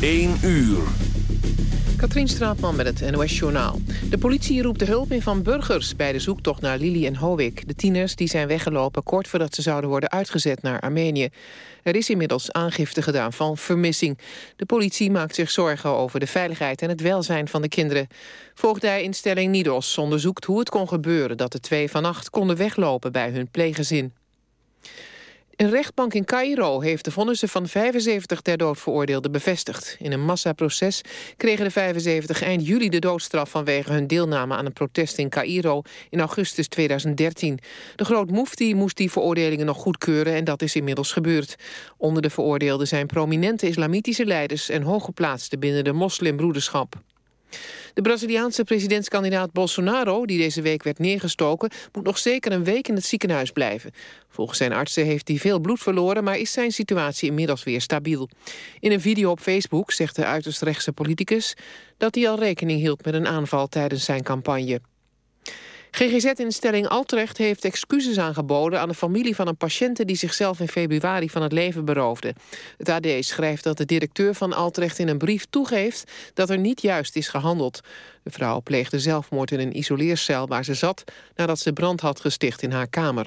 1 uur. Katrien Straatman met het NOS Journaal. De politie roept de hulp in van burgers bij de zoektocht naar Lili en Howick. De tieners die zijn weggelopen kort voordat ze zouden worden uitgezet naar Armenië. Er is inmiddels aangifte gedaan van vermissing. De politie maakt zich zorgen over de veiligheid en het welzijn van de kinderen. Voogdijinstelling Nidos onderzoekt hoe het kon gebeuren... dat de twee vannacht konden weglopen bij hun pleeggezin. Een rechtbank in Cairo heeft de vonnissen van 75 ter dood veroordeelden bevestigd. In een massaproces kregen de 75 eind juli de doodstraf... vanwege hun deelname aan een protest in Cairo in augustus 2013. De groot moest die veroordelingen nog goedkeuren... en dat is inmiddels gebeurd. Onder de veroordeelden zijn prominente islamitische leiders... en hooggeplaatsten binnen de moslimbroederschap. De Braziliaanse presidentskandidaat Bolsonaro, die deze week werd neergestoken, moet nog zeker een week in het ziekenhuis blijven. Volgens zijn artsen heeft hij veel bloed verloren, maar is zijn situatie inmiddels weer stabiel. In een video op Facebook zegt de uiterst rechtse politicus dat hij al rekening hield met een aanval tijdens zijn campagne. GGZ-instelling Altrecht heeft excuses aangeboden aan de familie van een patiënte die zichzelf in februari van het leven beroofde. Het AD schrijft dat de directeur van Altrecht in een brief toegeeft dat er niet juist is gehandeld. De vrouw pleegde zelfmoord in een isoleercel waar ze zat nadat ze brand had gesticht in haar kamer.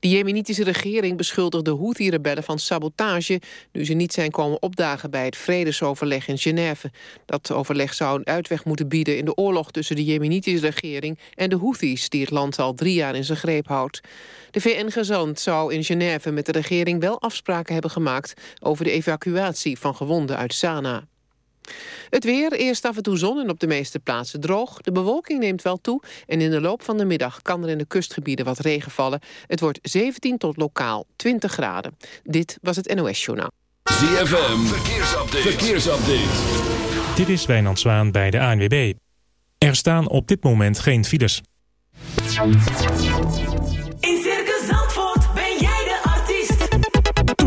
De jemenitische regering beschuldigt de Houthi-rebellen van sabotage... nu ze niet zijn komen opdagen bij het vredesoverleg in Genève. Dat overleg zou een uitweg moeten bieden in de oorlog... tussen de jemenitische regering en de Houthis... die het land al drie jaar in zijn greep houdt. De VN-gezant zou in Genève met de regering wel afspraken hebben gemaakt... over de evacuatie van gewonden uit Sanaa. Het weer, eerst af en toe zon en op de meeste plaatsen droog. De bewolking neemt wel toe en in de loop van de middag kan er in de kustgebieden wat regen vallen. Het wordt 17 tot lokaal 20 graden. Dit was het NOS Journaal. ZFM, verkeersupdate. verkeersupdate. Dit is Wijnand Zwaan bij de ANWB. Er staan op dit moment geen files.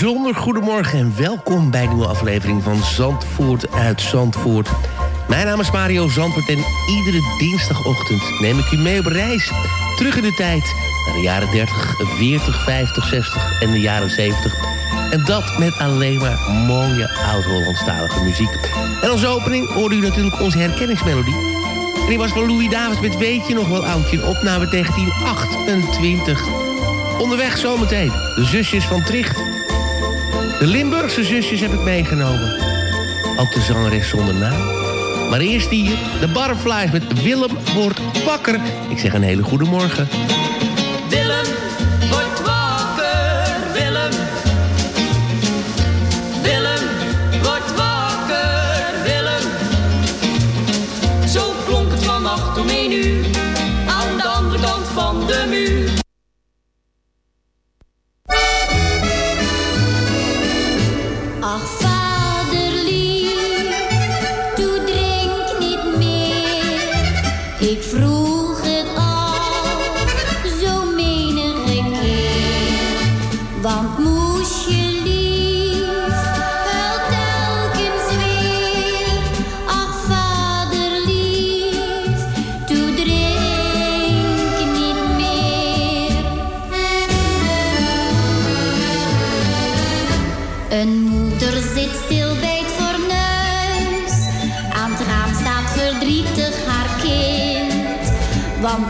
Bijzonder goedemorgen en welkom bij een nieuwe aflevering van Zandvoort uit Zandvoort. Mijn naam is Mario Zandvoort en iedere dinsdagochtend neem ik u mee op reis. Terug in de tijd naar de jaren 30, 40, 50, 60 en de jaren 70. En dat met alleen maar mooie oud-Hollandstalige muziek. En als opening hoorde u natuurlijk onze herkenningsmelodie. En die was van Louis Davis met Weet je nog wel oudje, een opname 1928. Onderweg zometeen, de zusjes van Tricht. De Limburgse zusjes heb ik meegenomen. Ook de zangeres zonder naam. Maar eerst hier, de Butterflies met Willem wordt wakker. Ik zeg een hele goede morgen.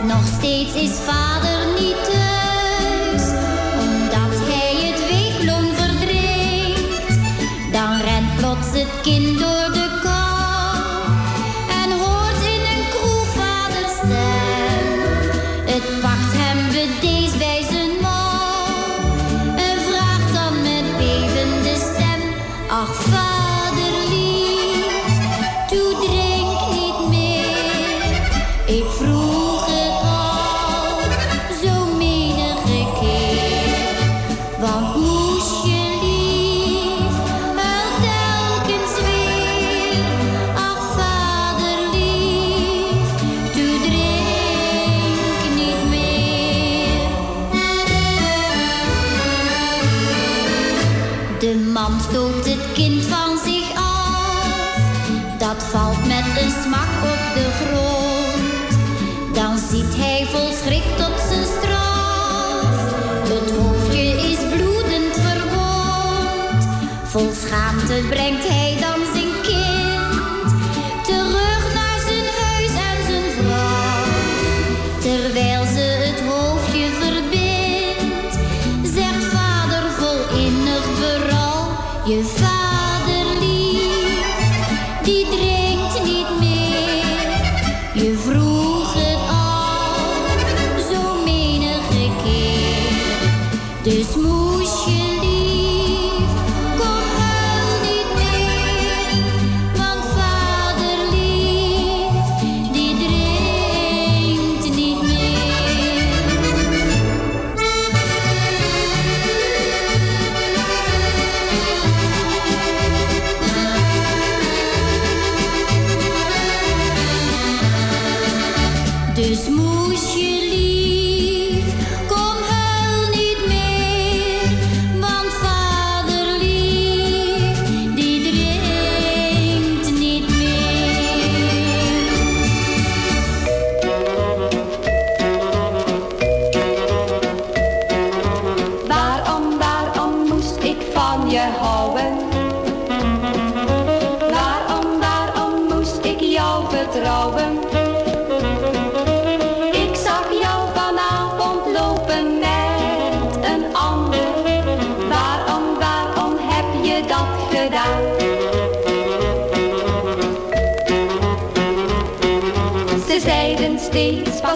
Nog steeds is vader 雪里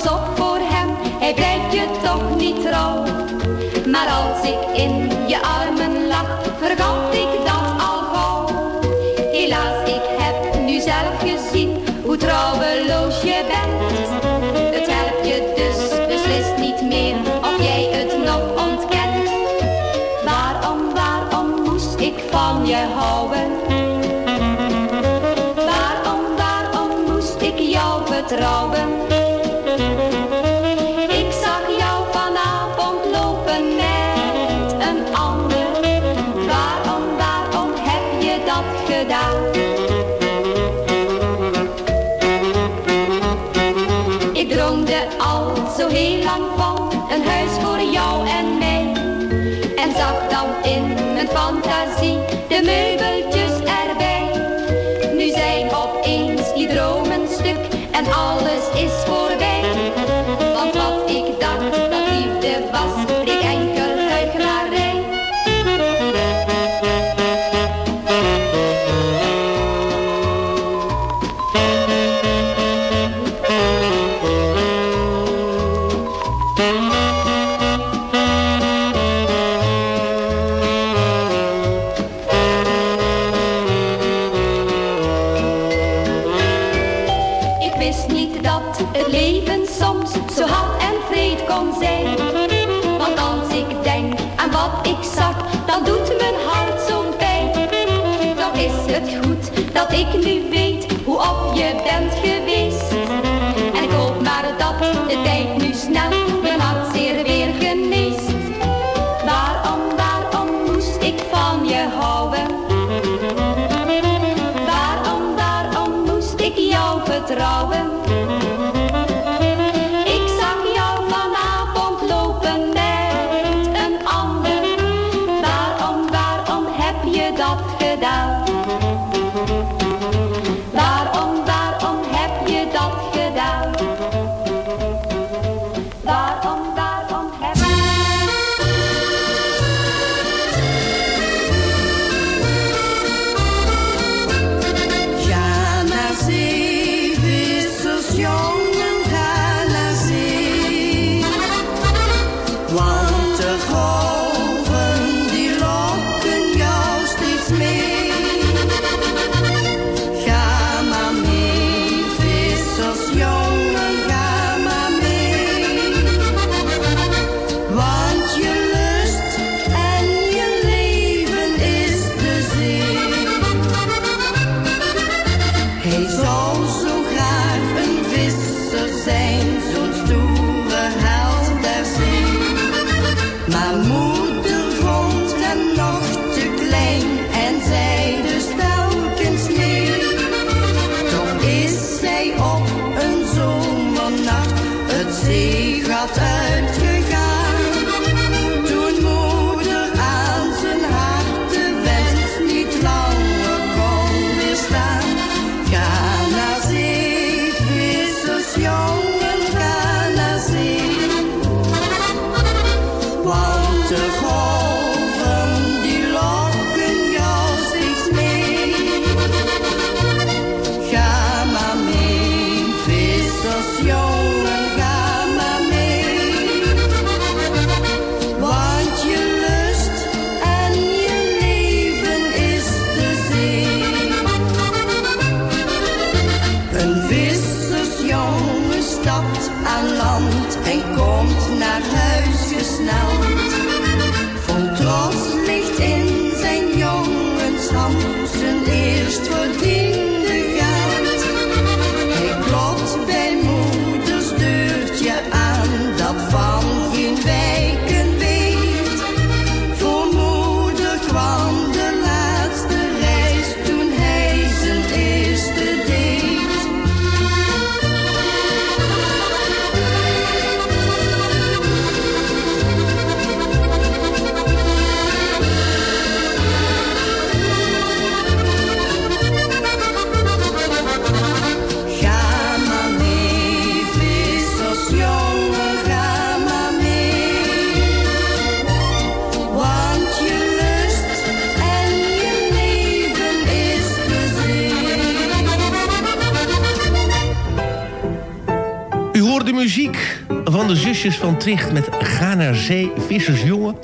so droomde al zo heel lang van een huis voor jou en mij. En zag dan in mijn fantasie de meubels van Tricht met Ga naar zee, Vissersjongen.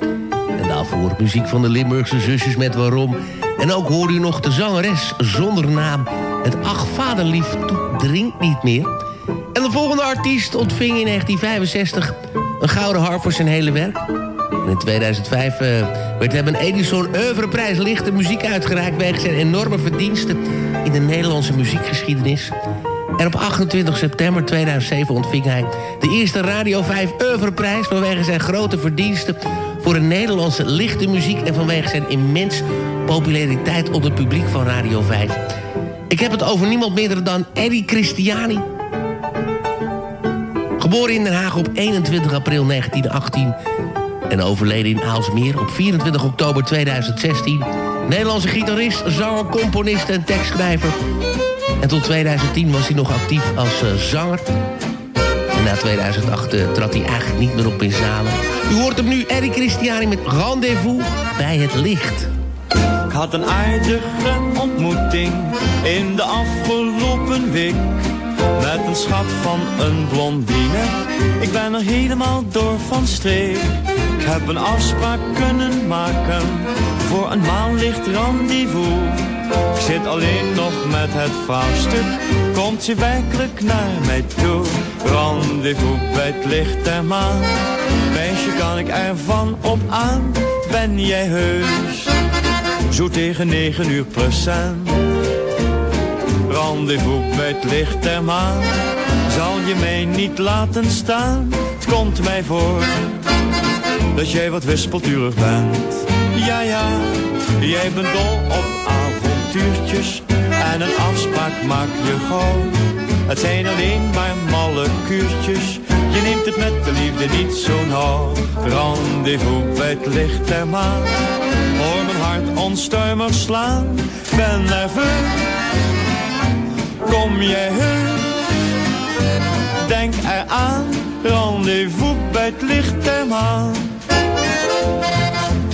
En daarvoor muziek van de Limburgse zusjes met Waarom. En ook hoor u nog de zangeres zonder naam. Het Ach Vaderlief drinkt niet meer. En de volgende artiest ontving in 1965 een gouden harp voor zijn hele werk. In 2005 uh, werd hem een Edison Oeuvreprijs lichte muziek uitgereikt... wegens zijn enorme verdiensten in de Nederlandse muziekgeschiedenis. En op 28 september 2007 ontving hij de eerste Radio 5 Oeuvreprijs... vanwege zijn grote verdiensten voor de Nederlandse lichte muziek... en vanwege zijn immens populariteit onder het publiek van Radio 5. Ik heb het over niemand minder dan Eddie Christiani... Geboren in Den Haag op 21 april 1918 en overleden in Aalsmeer op 24 oktober 2016. Nederlandse gitarist, zanger, componist en tekstschrijver. En tot 2010 was hij nog actief als uh, zanger. En na 2008 uh, trad hij eigenlijk niet meer op in zalen. U hoort hem nu, Eric Christiani met Rendezvous bij het licht. Ik had een aardige ontmoeting in de afgelopen week met een schat van een blondine, ik ben er helemaal door van streek. Ik heb een afspraak kunnen maken voor een maanlicht rendezvous. Ik zit alleen nog met het vraagstuk, komt ze werkelijk naar mij toe? Rendezvous bij het licht der maan, meisje kan ik ervan op aan, ben jij heus? Zo tegen negen uur procent rendezvous bij het licht der maan. Zal je mij niet laten staan? Het komt mij voor dat jij wat wispelturig bent. Ja, ja, jij bent dol op en een afspraak maak je gauw. Het zijn alleen maar malle kuurtjes. Je neemt het met de liefde niet zo nauw. Rendezvous bij het licht der maan. Hoor mijn hart onstuimig slaan. Ben nerveus kom jij heus. Denk eraan, rendezvous bij het licht der maan.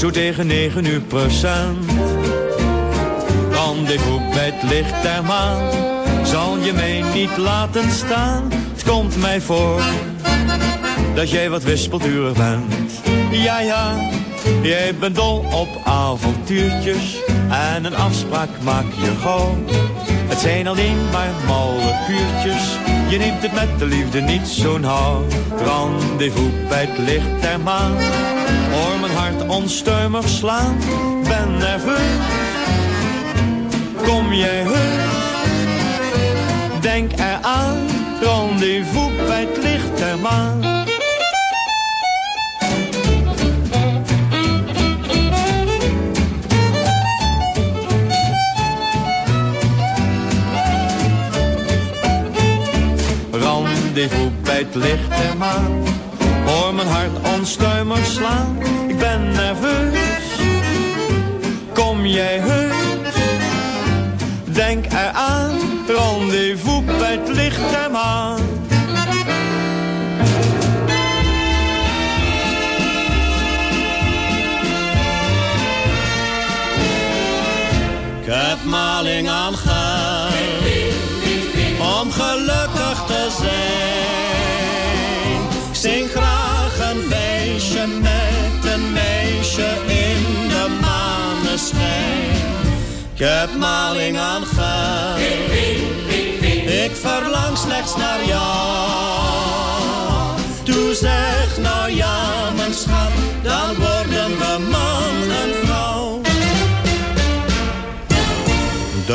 Zo tegen negen uur procent. Rendezvous bij het licht der maan. Zal je mij niet laten staan? Het komt mij voor dat jij wat wispelturig bent. Ja, ja Jij bent dol op avontuurtjes en een afspraak maak je gauw. Het zijn alleen maar malle kuurtjes, je neemt het met de liefde niet zo nauw. Rendezvous bij het licht der maan, hoor mijn hart onstuimig slaan. Ben nerveus, kom jij heus, denk eraan. Rendezvous bij het licht der maan. Rendezvous bij het licht der maan. Hoor mijn hart onstuimig slaan, ik ben nerveus. Kom jij heus? Denk eraan, rendezvous bij het licht der maan. Ik heb maling aan zijn. Ik zing graag een feestje met een meisje in de maneschijn. Ik heb maling aan geld, ik verlang slechts naar jou. Toe zeg nou ja, mijn schat, dan worden we man en vrouw.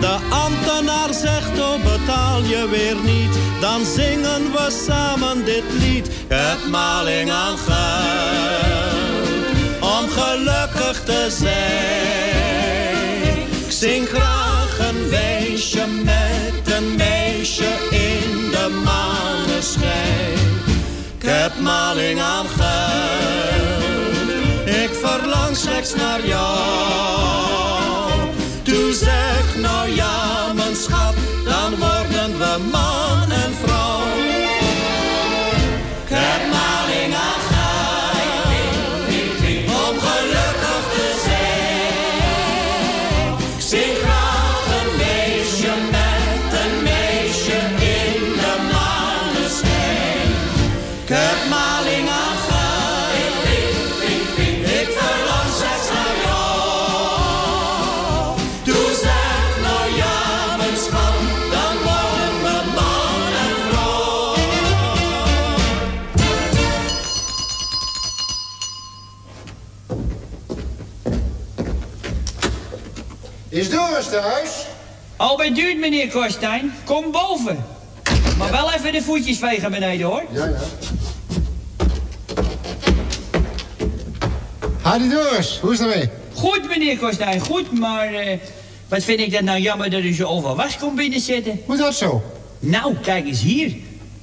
De ambtenaar zegt, oh betaal je weer niet. Dan zingen we samen dit lied. Het maling aan geld, om gelukkig te zijn. Ik zing graag een wijsje met een meisje in de maneschijn. Ik heb maling aan geld, ik verlang slechts naar jou. Doe zeg nou ja, mijn schat, dan worden we man Is Doris thuis? Al bij duurt, meneer Korstijn. Kom boven. Maar wel even de voetjes vegen beneden, hoor. Ja, ja. Hadi Doris, hoe is het ermee? Goed, meneer Korstijn, goed, maar... eh, wat vind ik dat nou jammer dat u zo overwas komt binnenzitten. Hoe dat zo? Nou, kijk eens hier.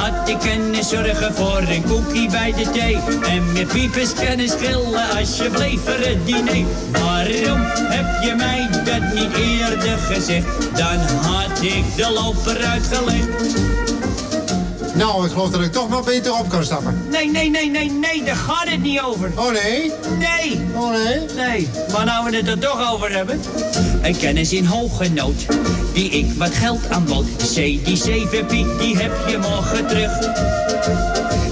Had ik kunnen zorgen voor een koekie bij de thee. En mijn piepers kunnen schillen als je bleef voor het diner. Waarom heb je mij dat niet eerder gezegd? Dan had ik de loper uitgelegd. Nou, ik geloof dat ik toch maar beter op kan stappen. Nee, nee, nee, nee, nee, daar gaat het niet over. Oh nee? Nee. Oh nee? Nee, maar nou we het er toch over hebben. Een kennis in hoge nood, die ik wat geld aanbood. C, die zeven piek, die heb je morgen terug.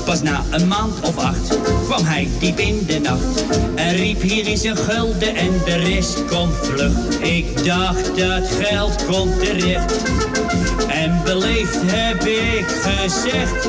Pas na een maand of acht kwam hij diep in de nacht. En riep hier is een gulden en de rest komt vlug. Ik dacht dat geld komt terecht. En beleefd heb ik gezegd.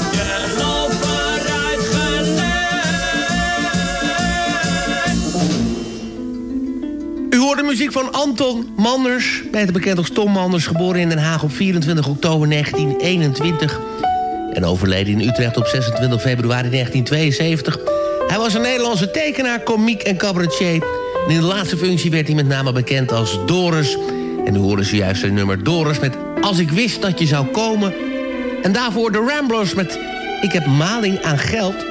uitgelegd. U hoort de muziek van Anton Manders, beter bekend als Tom Manders... geboren in Den Haag op 24 oktober 1921... en overleden in Utrecht op 26 februari 1972... Hij was een Nederlandse tekenaar, komiek en cabaretier. In de laatste functie werd hij met name bekend als Doris. En u hoorde zojuist zijn nummer Doris met Als ik wist dat je zou komen. En daarvoor de Ramblers met Ik heb maling aan geld.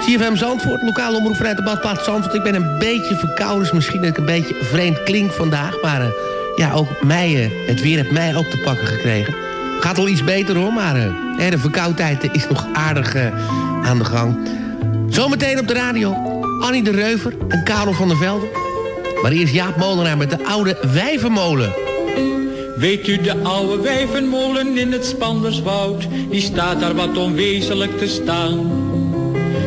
CFM Zandvoort, lokale omroep vanuit de badplaats Zandvoort. Ik ben een beetje verkouden, dus misschien dat ik een beetje vreemd klink vandaag. Maar uh, ja, ook mij, uh, het weer heeft mij ook te pakken gekregen. Gaat al iets beter hoor, maar uh, de verkoudheid is nog aardig aan de gang. Zometeen op de radio, Annie de Reuver en Karel van der Velde. Maar eerst Jaap Molenaar met de oude wijvenmolen. Weet u de oude wijvenmolen in het Spanderswoud? Die staat daar wat onwezenlijk te staan.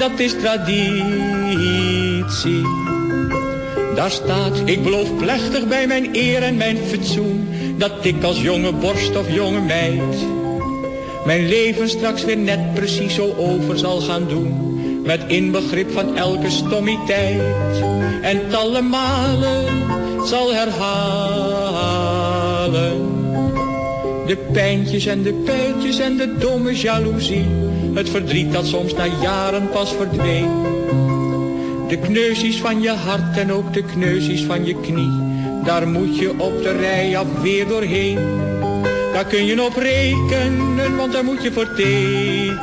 dat is traditie. Daar staat, ik beloof plechtig bij mijn eer en mijn fatsoen, dat ik als jonge borst of jonge meid mijn leven straks weer net precies zo over zal gaan doen. Met inbegrip van elke stommiteit. En talle malen zal herhalen. De pijntjes en de pijltjes en de domme jaloezie. Het verdriet dat soms na jaren pas verdween. De kneuzies van je hart en ook de kneuzies van je knie. Daar moet je op de rij af weer doorheen. Daar kun je op rekenen, want daar moet je voor tekenen.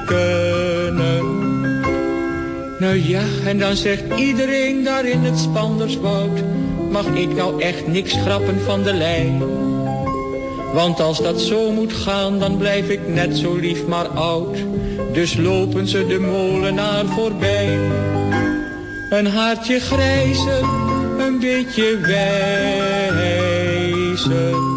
Nou ja, en dan zegt iedereen daar in het Spanderswoud, mag ik nou echt niks grappen van de lijn? Want als dat zo moet gaan, dan blijf ik net zo lief maar oud. Dus lopen ze de molenaar voorbij. Een haartje grijzer, een beetje wijzer.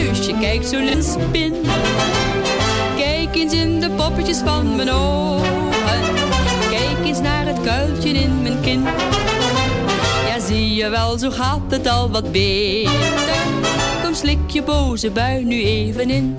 Heus, je kijkt zo een spin. Kijk eens in de poppetjes van mijn ogen. Kijk eens naar het kuiltje in mijn kin. Ja, zie je wel, zo gaat het al wat beter. Kom, slik je boze bui nu even in.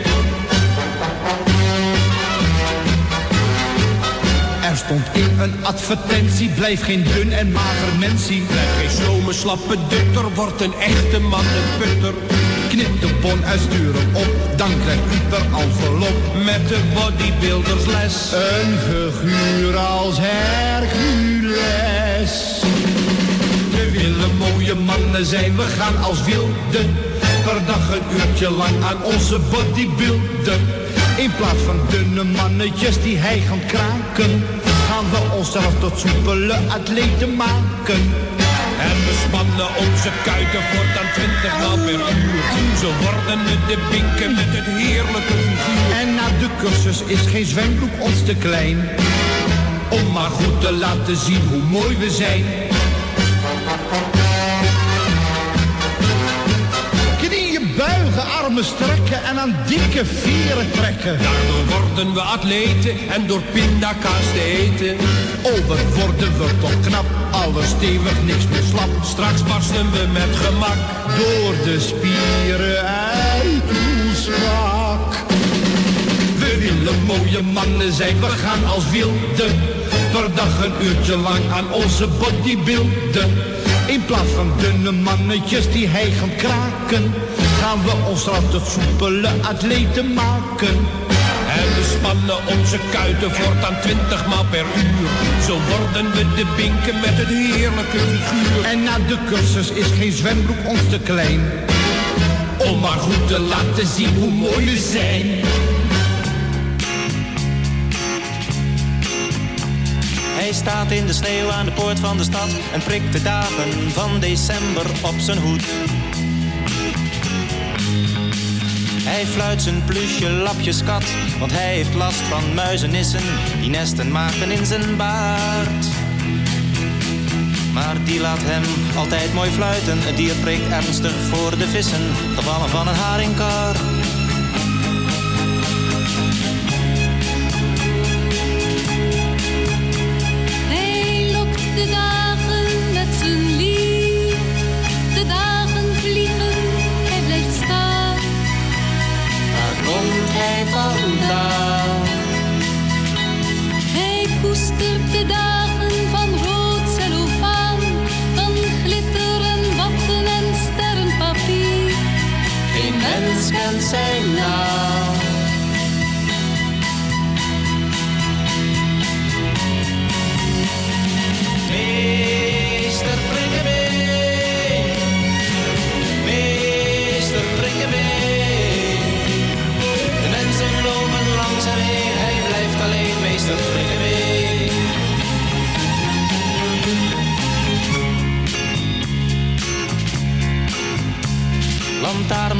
Stond in een advertentie, blijf geen dun en mager mensie. Blijf geen slome slappe dutter, wordt een echte man een putter. Knip de bon uitsturen op, dan krijgt u per envelop met de bodybuildersles. Een figuur als Hercules. We willen mooie mannen zijn, we gaan als wilden. Per dag een uurtje lang aan onze bodybuilden. In plaats van dunne mannetjes die hij gaan kraken, gaan we onszelf tot soepele atleten maken. En we spannen onze kuiten voortaan twintig maal per uur. Zo worden we de binken met het heerlijke figuur. En na de cursus is geen zwembroek ons te klein. Om maar goed te laten zien hoe mooi we zijn. Buigen, armen strekken en aan dikke vieren trekken. Daardoor worden we atleten en door pindakaas te eten. Oh, wat worden we toch knap, alles stevig, niks meer slap. Straks barsten we met gemak door de spieren uit ons. We willen mooie mannen zijn, we gaan als wilden. Per dag een uurtje lang aan onze body beelden. In plaats van dunne mannetjes die hij gaan kraken, gaan we onszelf tot soepele atleten maken. En we spannen onze kuiten voortaan twintig maal per uur. Zo worden we de binken met het heerlijke figuur. En na de cursus is geen zwembroek ons te klein. Om maar goed te laten zien hoe mooi we zijn. Hij staat in de sneeuw aan de poort van de stad en prikt de dagen van december op zijn hoed. Hij fluit zijn plusje lapjes kat, want hij heeft last van muizenissen die nesten maken in zijn baard. Maar die laat hem altijd mooi fluiten, het dier prikt ernstig voor de vissen, gevallen van een haringkar. Hij lokt de hij koestert de dagen van rood cellofaan. Van glitter en watten en sterrenpapier. Geen mens kent zijn naam.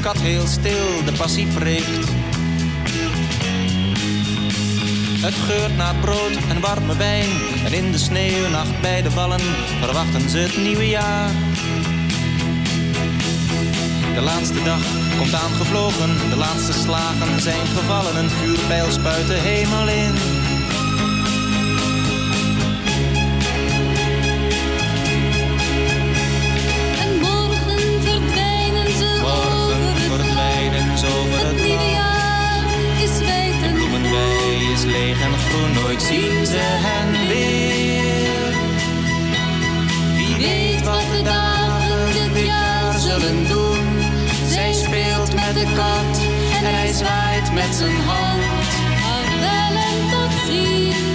Kat heel stil de passie preekt. Het geurt naar brood en warme wijn. En in de sneeuwnacht bij de ballen verwachten ze het nieuwe jaar. De laatste dag komt aangevlogen, de laatste slagen zijn gevallen. Een vuurpijl spuit de hemel in. Groen, nooit zien ze hen weer. Wie weet wat de dagen dit jaar zullen doen. Zij speelt met de kat en hij zwaait met zijn hand. Vaarwel en tot ziens.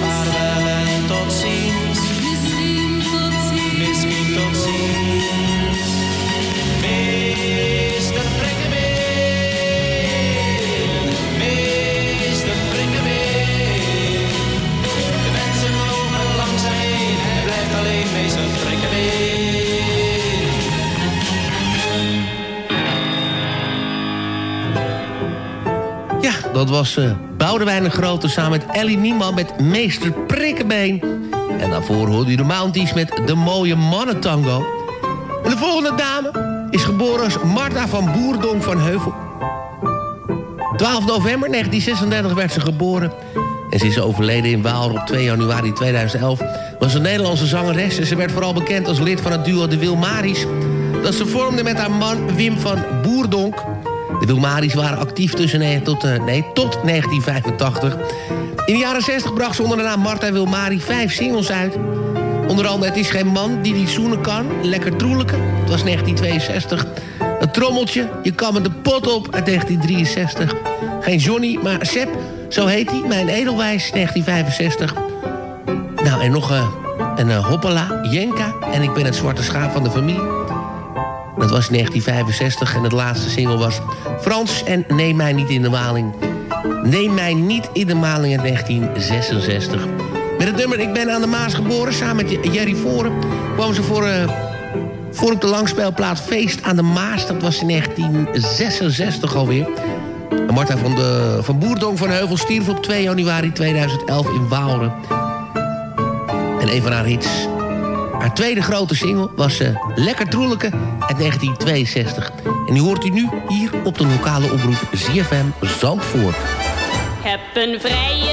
Dat was eh Boudewijn de Grote samen met Ellie Nieman met Meester Prikkenbeen. En daarvoor hoorde u de Mounties met De Mooie Mannentango. En de volgende dame is geboren als Marta van Boerdonk van Heuvel. 12 november 1936 werd ze geboren. En ze is overleden in Waal op 2 januari 2011. Was een Nederlandse zangeres en ze werd vooral bekend als lid van het duo De Wilmaris. Dat ze vormde met haar man Wim van Boerdonk. De Wilmaris waren actief tussen nee, tot, eh, nee, tot 1985. In de jaren 60 bracht ze onder de naam Marta Wilmari vijf singles uit. Onder andere Het is geen man die niet zoenen kan. Lekker troelijke. Het was 1962. Het trommeltje. Je kan met de pot op uit 1963. Geen Johnny, maar Sepp Zo heet hij, Mijn Edelwijs, 1965. Nou, en nog uh, een uh, Hoppala, Jenka. En ik ben het zwarte schaap van de familie. Dat was 1965 en het laatste single was Frans en Neem mij niet in de maling. Neem mij niet in de maling in 1966. Met het nummer Ik ben aan de Maas geboren, samen met Jerry Voren... kwam ze voor, uh, voor op de langspeelplaat Feest aan de Maas. Dat was in 1966 alweer. En Marta van, de, van Boerdong van Heuvel stierf op 2 januari 2011 in Waalre. En een van haar hits... Haar tweede grote single was uh, Lekker Troelijke uit 1962. En die hoort u nu hier op de lokale omroep ZFM Zandvoort. Heb een vrijer,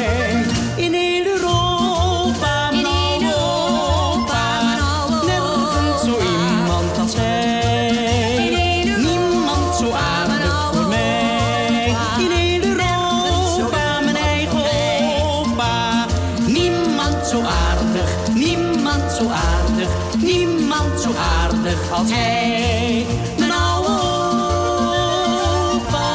zo aardig, niemand zo aardig, niemand zo aardig als hij. Nou, opa.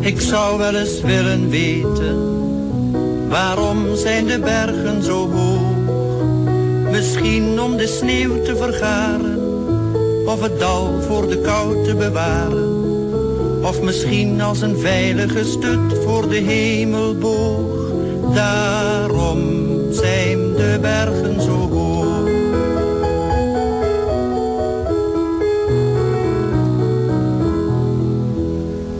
Ik zou wel eens willen weten, waarom zijn de bergen zo hoog? Misschien om de sneeuw te vergaren of het dal voor de kou te bewaren. Of misschien als een veilige stut voor de hemelboog. Daarom zijn de bergen zo hoog.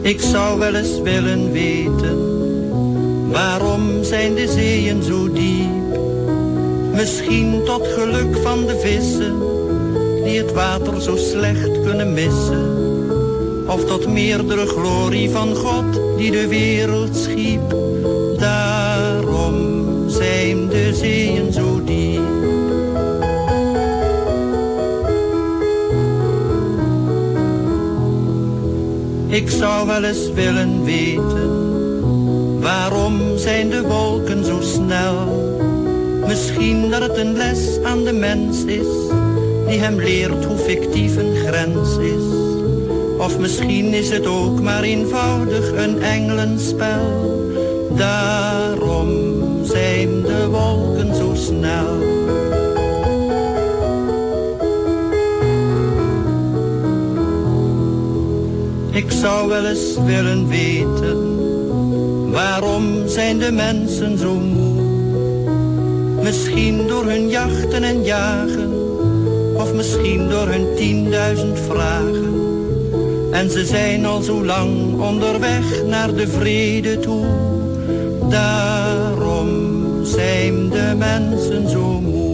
Ik zou wel eens willen weten, waarom zijn de zeeën zo diep? Misschien tot geluk van de vissen, die het water zo slecht kunnen missen. Of tot meerdere glorie van God, die de wereld schiep. Daarom zijn de zeeën zo diep. Ik zou wel eens willen weten, waarom zijn de wolken zo snel? Misschien dat het een les aan de mens is, die hem leert hoe fictief een grens is. Of misschien is het ook maar eenvoudig een engelenspel. Daarom zijn de wolken zo snel. Ik zou wel eens willen weten, waarom zijn de mensen zo moe? Misschien door hun jachten en jagen, of misschien door hun tienduizend vragen. En ze zijn al zo lang onderweg naar de vrede toe. Daarom zijn de mensen zo moe.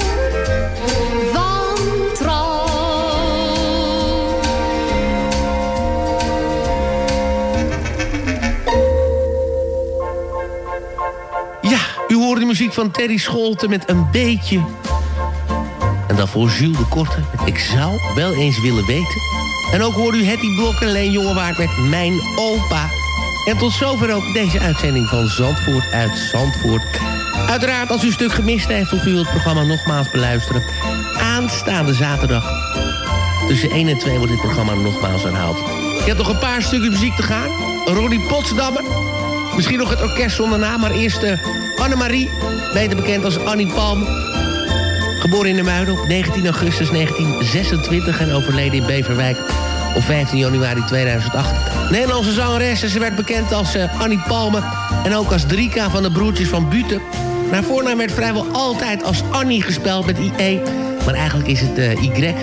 Muziek van Terry Scholten met een beetje En dan voor Jules de Korte. Ik zou wel eens willen weten. En ook hoort u Hetty Blok en Leen Jongewaard met Mijn Opa. En tot zover ook deze uitzending van Zandvoort uit Zandvoort. Uiteraard, als u een stuk gemist heeft of u het programma nogmaals beluisteren... aanstaande zaterdag tussen 1 en 2 wordt dit programma nogmaals herhaald. Ik heb nog een paar stukjes muziek te gaan. Ronnie Potsdammer. Misschien nog het orkest zonder naam, maar eerst uh, Annemarie. Beter bekend als Annie Palm. Geboren in de Muiden op 19 augustus 1926 en overleden in Beverwijk op 15 januari 2008. Nederlandse zangeres en ze werd bekend als uh, Annie Palme... en ook als Drika van de broertjes van Buten. Haar voornaam werd vrijwel altijd als Annie gespeld met IE... maar eigenlijk is het uh, Y.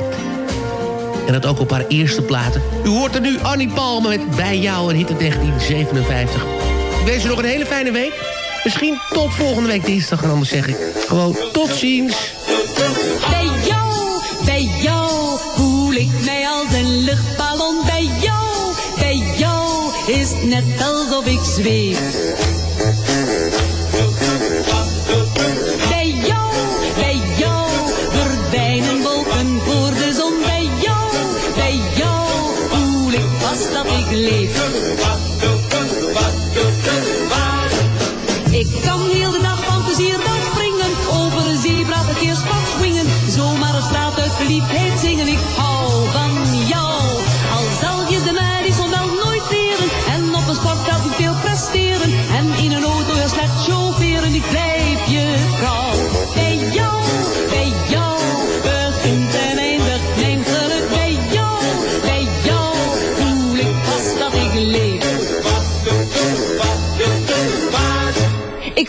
En dat ook op haar eerste platen. U hoort er nu Annie Palme met Bij jou, een hit in 1957. Ik wens u nog een hele fijne week. Misschien tot volgende week dinsdag. En anders zeg ik gewoon tot ziens. Bij jou, bij jou voel ik mij als een luchtballon. Bij jou, bij jou is net alsof ik zweef. Bij jou, bij jou verdwijnen wolken voor de zon. Bij jou, bij jou voel ik vast dat ik leef.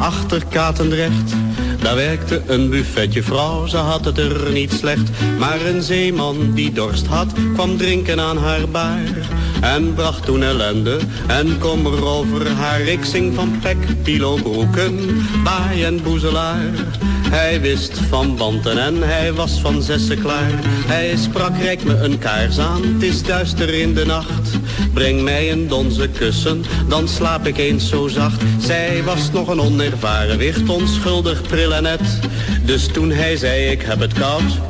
Achter Katendrecht. Daar werkte een buffetje vrouw, ze had het er niet slecht. Maar een zeeman die dorst had, kwam drinken aan haar baar. En bracht toen ellende en kommer over haar. Ik zing van pek, pilobroeken, baai en boezelaar. Hij wist van wanten en hij was van zessen klaar. Hij sprak, rijk me een kaars aan, het is duister in de nacht. Breng mij een donze kussen, dan slaap ik eens zo zacht. Zij was nog een onervaren wicht, onschuldig pril net. Dus toen hij zei ik heb het koud,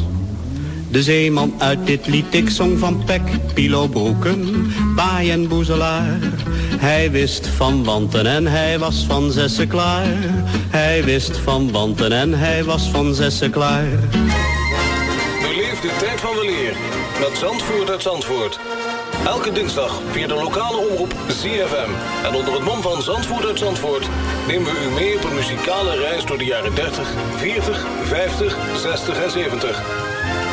De zeeman uit dit lied, ik zong van pek, pilobroeken, baai en boezelaar. Hij wist van wanten en hij was van zessen klaar. Hij wist van wanten en hij was van zessen klaar. Beleef de tijd van de leer met Zandvoort uit Zandvoort. Elke dinsdag via de lokale omroep ZFM. En onder het mom van Zandvoort uit Zandvoort... nemen we u mee op een muzikale reis door de jaren 30, 40, 50, 60 en 70.